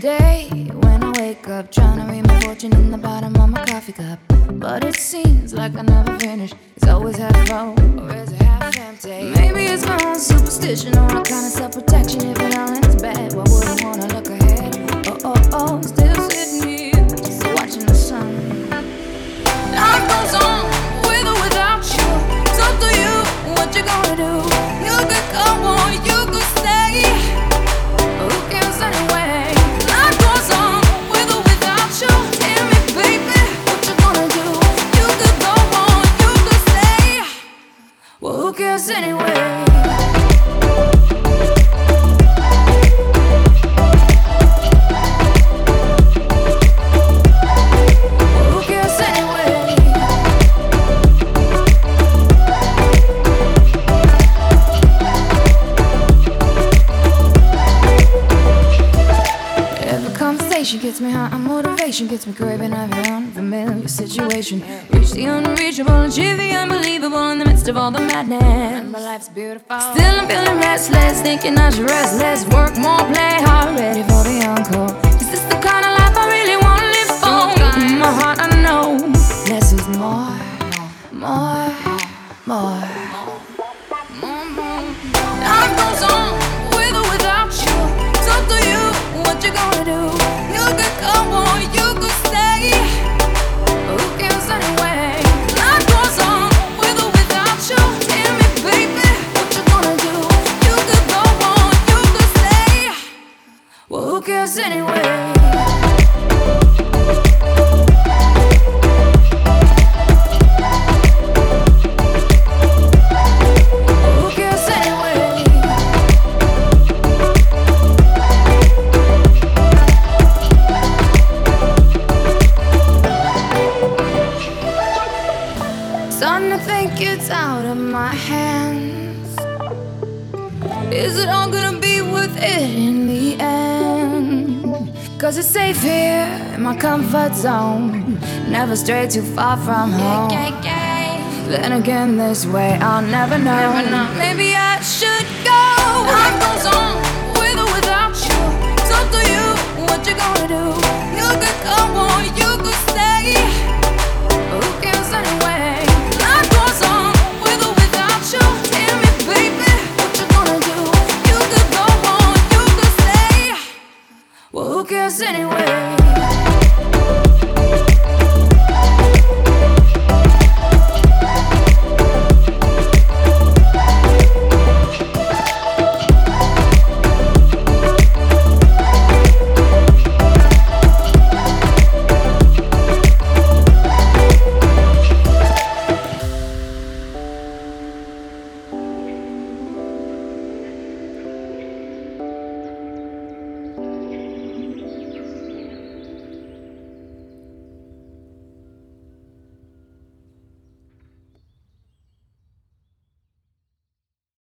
day when I wake up trying to read my fortune in the bottom of my coffee cup. But it seems like I never finish. It's always half full or is it half empty? Maybe it's my own superstition or a kind of self protection. If it all ends bad, why would I wanna look ahead? Oh, oh, oh, Cares anyway? Conversation gets me high, and motivation gets me craving every unfamiliar situation. Reach the unreachable, achieve the unbelievable in the midst of all the madness. Remember, life's beautiful. Still, I'm feeling restless, thinking I should rest less, work more, play hard, ready for the encore. Is this the kind of life I really want to live for? In my heart, I know less is more, more, more. Life goes on with or without you. It's up to you what you gonna do. Well, who cares anyway? To think it's out of my hands. Is it all gonna be worth it in the end? Cause it's safe here in my comfort zone. Never stray too far from home. Then again, this way I'll never know. Maybe I Well, who cares anyway?